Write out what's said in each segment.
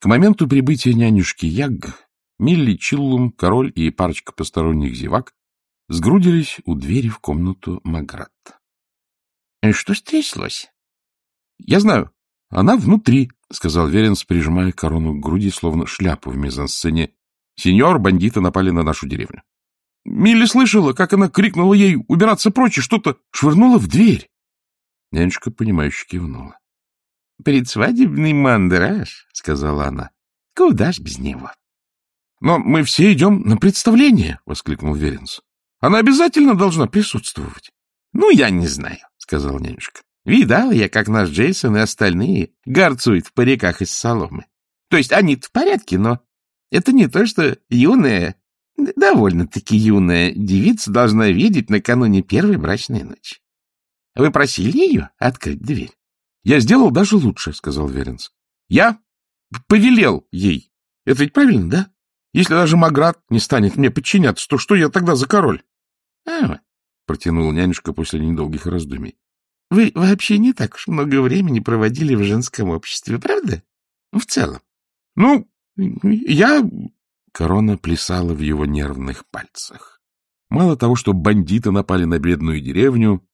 К моменту прибытия нянюшки Яг, Милли, Чиллум, король и парочка посторонних зевак сгрудились у двери в комнату Маград. — Что стряслось? — Я знаю. Она внутри, — сказал Веренс, прижимая корону к груди, словно шляпу в мизансцене. — Сеньор, бандиты напали на нашу деревню. Милли слышала, как она крикнула ей убираться прочь и что-то швырнула в дверь. Нянюшка, понимающе кивнула. — Предсвадебный мандраж, — сказала она. — Куда ж без него? — Но мы все идем на представление, — воскликнул Веренс. — Она обязательно должна присутствовать. — Ну, я не знаю, — сказал нянюшка. — Видал я, как наш Джейсон и остальные горцуют в париках из соломы. То есть они-то в порядке, но это не то, что юная, довольно-таки юная девица должна видеть накануне первой брачной ночи. Вы просили ее открыть дверь? — Я сделал даже лучше, — сказал Веренс. — Я повелел ей. Это ведь правильно, да? Если даже Маград не станет мне подчиняться, то что я тогда за король? — А, — протянула нянюшка после недолгих раздумий. — Вы вообще не так уж много времени проводили в женском обществе, правда? В целом. — Ну, я... Корона плясала в его нервных пальцах. Мало того, что бандиты напали на бедную деревню,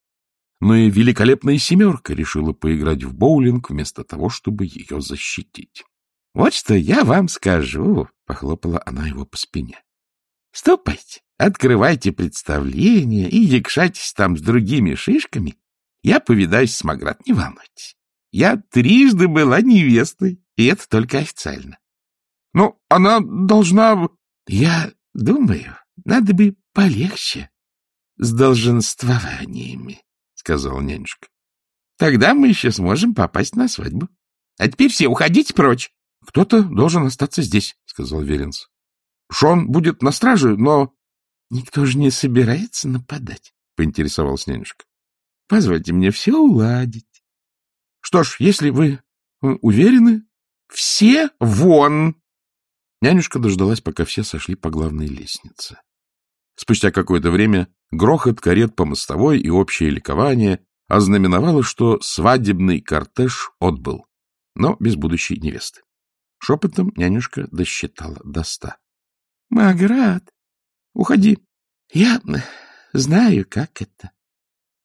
но и великолепная семерка решила поиграть в боулинг вместо того, чтобы ее защитить. — Вот что я вам скажу, — похлопала она его по спине. — Ступайте, открывайте представление и якшайтесь там с другими шишками. Я повидаюсь с Маград, не волнуйтесь. Я трижды была невестой, и это только официально. — Ну, она должна... — Я думаю, надо бы полегче с долженствованиями сказала нянюшка. — Тогда мы еще сможем попасть на свадьбу. А теперь все уходите прочь. — Кто-то должен остаться здесь, — сказал Веренс. — Шон будет на страже, но... — Никто же не собирается нападать, — поинтересовалась нянюшка. — Позвольте мне все уладить. — Что ж, если вы уверены... — Все вон! Нянюшка дождалась, пока все сошли по главной лестнице. Спустя какое-то время грохот карет по мостовой и общее ликование ознаменовало, что свадебный кортеж отбыл, но без будущей невесты. Шепотом нянюшка досчитала до ста. — Маград, уходи. Я знаю, как это.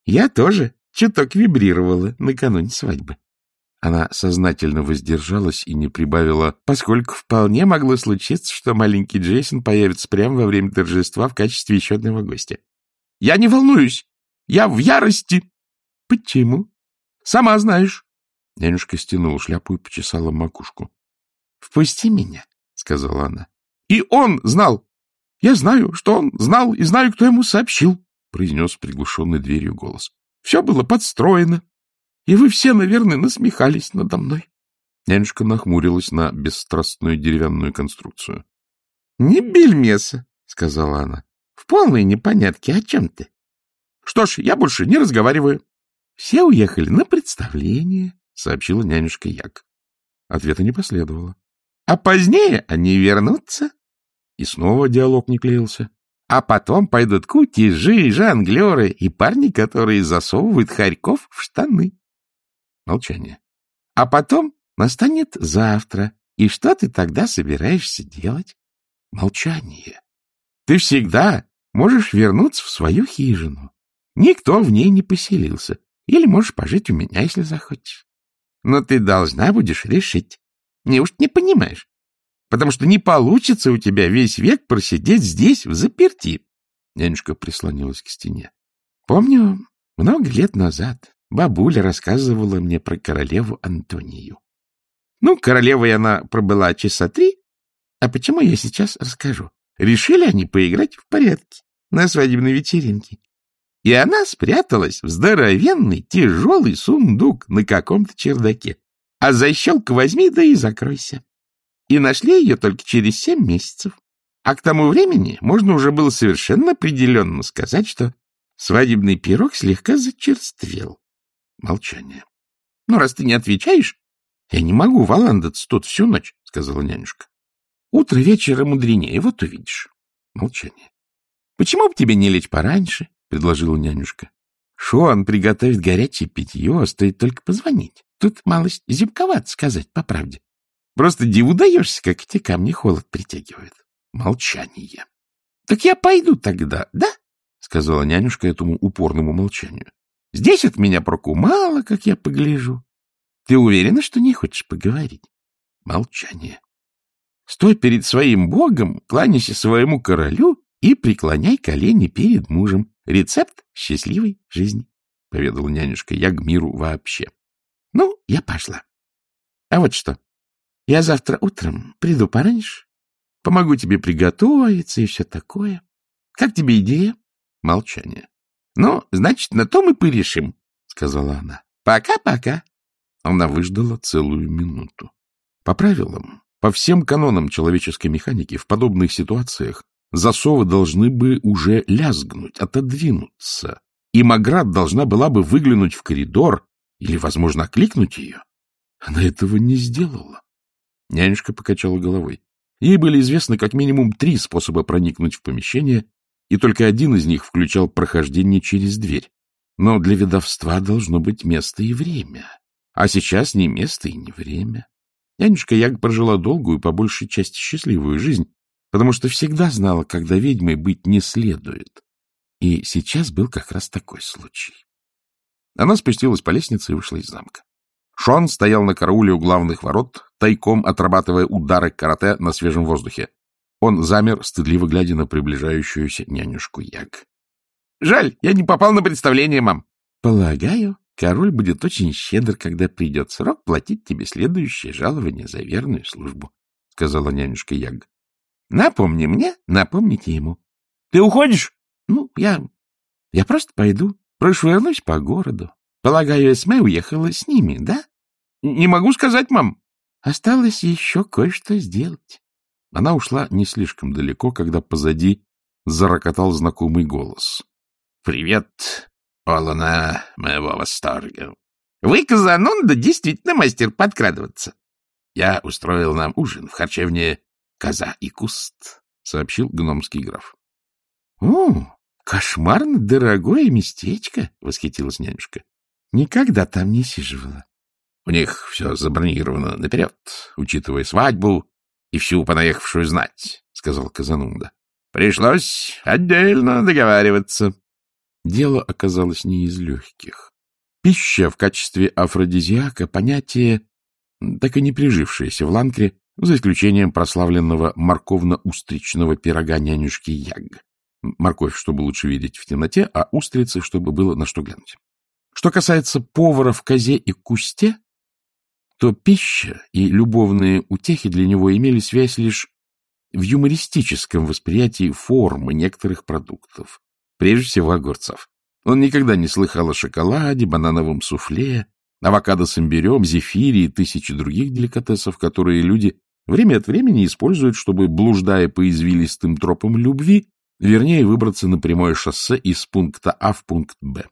Я тоже чуток вибрировала накануне свадьбы. Она сознательно воздержалась и не прибавила, поскольку вполне могло случиться, что маленький Джейсон появится прямо во время торжества в качестве еще одного гостя. — Я не волнуюсь. Я в ярости. — Почему? — Сама знаешь. Нянюшка стянула шляпу и почесала макушку. — Впусти меня, — сказала она. — И он знал. Я знаю, что он знал, и знаю, кто ему сообщил, — произнес приглушенный дверью голос. — Все было подстроено. И вы все, наверное, насмехались надо мной. Нянюшка нахмурилась на бесстрастную деревянную конструкцию. — Не бельмеса, — сказала она. — В полной непонятке. О чем ты? — Что ж, я больше не разговариваю. — Все уехали на представление, — сообщила нянюшка Як. Ответа не последовало. — А позднее они вернутся. И снова диалог не клеился. А потом пойдут кутежи, жонглеры и парни, которые засовывают хорьков в штаны. Молчание. А потом настанет завтра. И что ты тогда собираешься делать? Молчание. Ты всегда можешь вернуться в свою хижину. Никто в ней не поселился. Или можешь пожить у меня, если захочешь. Но ты должна будешь решить. Неужто не понимаешь? Потому что не получится у тебя весь век просидеть здесь в заперти. Нянюшка прислонилась к стене. Помню, много лет назад Бабуля рассказывала мне про королеву Антонию. Ну, королевой она пробыла часа три. А почему я сейчас расскажу? Решили они поиграть в порядке на свадебной вечеринке. И она спряталась в здоровенный тяжелый сундук на каком-то чердаке. А защелку возьми, да и закройся. И нашли ее только через семь месяцев. А к тому времени можно уже было совершенно определенно сказать, что свадебный пирог слегка зачерствел. Молчание. — Ну, раз ты не отвечаешь, я не могу валандаться тут всю ночь, — сказала нянюшка. — Утро вечера мудренее, вот увидишь. Молчание. — Почему бы тебе не лечь пораньше? — предложила нянюшка. — Шон приготовит горячее питье, стоит только позвонить. Тут малость зябковато сказать, по правде. Просто диву даешься, как эти камни холод притягивают. Молчание. — Так я пойду тогда, да? — сказала нянюшка этому упорному молчанию. — Здесь от меня проку мало, как я погляжу. Ты уверена, что не хочешь поговорить? Молчание. Стой перед своим богом, кланяйся своему королю и преклоняй колени перед мужем. Рецепт счастливой жизни, — поведала нянюшка я к миру вообще. — Ну, я пошла. А вот что, я завтра утром приду пораньше, помогу тебе приготовиться и все такое. Как тебе идея? Молчание. — Ну, значит, на то мы порешим, — сказала она. — Пока-пока. Она выждала целую минуту. По правилам, по всем канонам человеческой механики, в подобных ситуациях засовы должны бы уже лязгнуть, отодвинуться, и Маград должна была бы выглянуть в коридор или, возможно, окликнуть ее. Она этого не сделала. Нянюшка покачала головой. Ей были известны как минимум три способа проникнуть в помещение, и только один из них включал прохождение через дверь. Но для ведовства должно быть место и время. А сейчас ни место и ни время. Нянюшка Яг прожила долгую, по большей части счастливую жизнь, потому что всегда знала, когда ведьмой быть не следует. И сейчас был как раз такой случай. Она спустилась по лестнице и вышла из замка. Шон стоял на карауле у главных ворот, тайком отрабатывая удары карате на свежем воздухе. Он замер, стыдливо глядя на приближающуюся нянюшку Яг. — Жаль, я не попал на представление, мам. — Полагаю, король будет очень щедр, когда придет срок платить тебе следующее жалование за верную службу, — сказала нянюшка Яг. — Напомни мне, напомните ему. — Ты уходишь? — Ну, я... я просто пойду, прошвырнусь по городу. Полагаю, Эсме уехала с ними, да? — Не могу сказать, мам. Осталось еще кое-что сделать. Она ушла не слишком далеко, когда позади зарокотал знакомый голос. — Привет, полна моего восторга. Вы, Казанонда, действительно мастер подкрадываться. Я устроил нам ужин в харчевне «Коза и куст», — сообщил гномский граф. — О, кошмарно дорогое местечко, — восхитилась нянюшка. — Никогда там не сиживала. У них все забронировано наперед, учитывая свадьбу и всю понаехавшую знать, — сказал Казанунда. Пришлось отдельно договариваться. Дело оказалось не из легких. Пища в качестве афродизиака — понятие, так и не прижившееся в Ланкре, за исключением прославленного морковно-устричного пирога нянюшки Яг. Морковь, чтобы лучше видеть в темноте, а устрицы, чтобы было на что глянуть. Что касается повара в козе и кусте, то пища и любовные утехи для него имели связь лишь в юмористическом восприятии формы некоторых продуктов, прежде всего огурцов. Он никогда не слыхал о шоколаде, банановом суфле, авокадо с имбирем, зефире и тысячи других деликатесов, которые люди время от времени используют, чтобы, блуждая по извилистым тропам любви, вернее, выбраться на прямое шоссе из пункта А в пункт Б.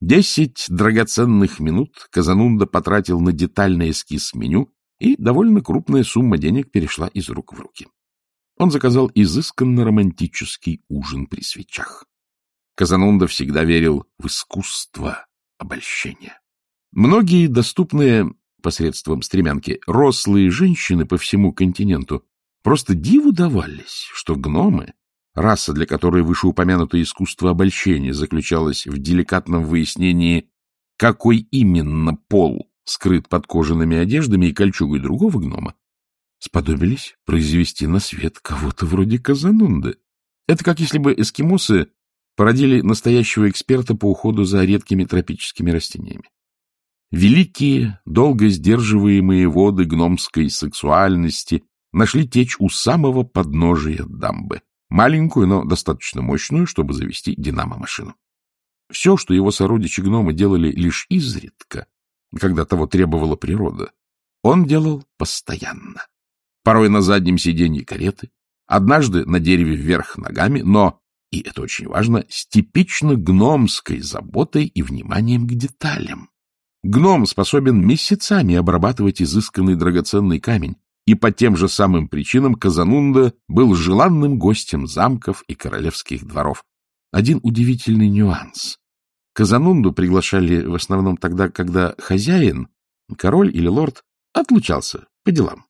Десять драгоценных минут Казанунда потратил на детальный эскиз меню, и довольно крупная сумма денег перешла из рук в руки. Он заказал изысканно романтический ужин при свечах. Казанунда всегда верил в искусство обольщения. Многие доступные посредством стремянки рослые женщины по всему континенту просто диву давались, что гномы Раса, для которой вышеупомянутое искусство обольщения заключалось в деликатном выяснении, какой именно пол скрыт под кожаными одеждами и кольчугой другого гнома, сподобились произвести на свет кого-то вроде Казанунды. Это как если бы эскимосы породили настоящего эксперта по уходу за редкими тропическими растениями. Великие, долго сдерживаемые воды гномской сексуальности нашли течь у самого подножия дамбы маленькую, но достаточно мощную, чтобы завести динамо-машину. Все, что его сородичи-гномы делали лишь изредка, когда того требовала природа, он делал постоянно. Порой на заднем сиденье кареты, однажды на дереве вверх ногами, но, и это очень важно, с типично гномской заботой и вниманием к деталям. Гном способен месяцами обрабатывать изысканный драгоценный камень, и по тем же самым причинам Казанунда был желанным гостем замков и королевских дворов. Один удивительный нюанс. Казанунду приглашали в основном тогда, когда хозяин, король или лорд, отлучался по делам.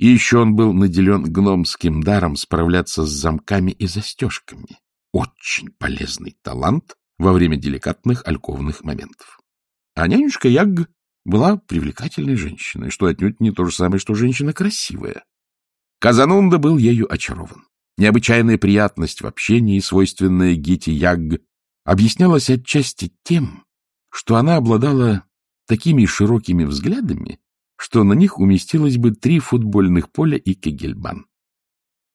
И еще он был наделен гномским даром справляться с замками и застежками. Очень полезный талант во время деликатных альковных моментов. А нянюшка Яг была привлекательной женщиной, что отнюдь не то же самое, что женщина красивая. Казанунда был ею очарован. Необычайная приятность в общении, свойственная Гити Яг, объяснялась отчасти тем, что она обладала такими широкими взглядами, что на них уместилось бы три футбольных поля и кегельбан.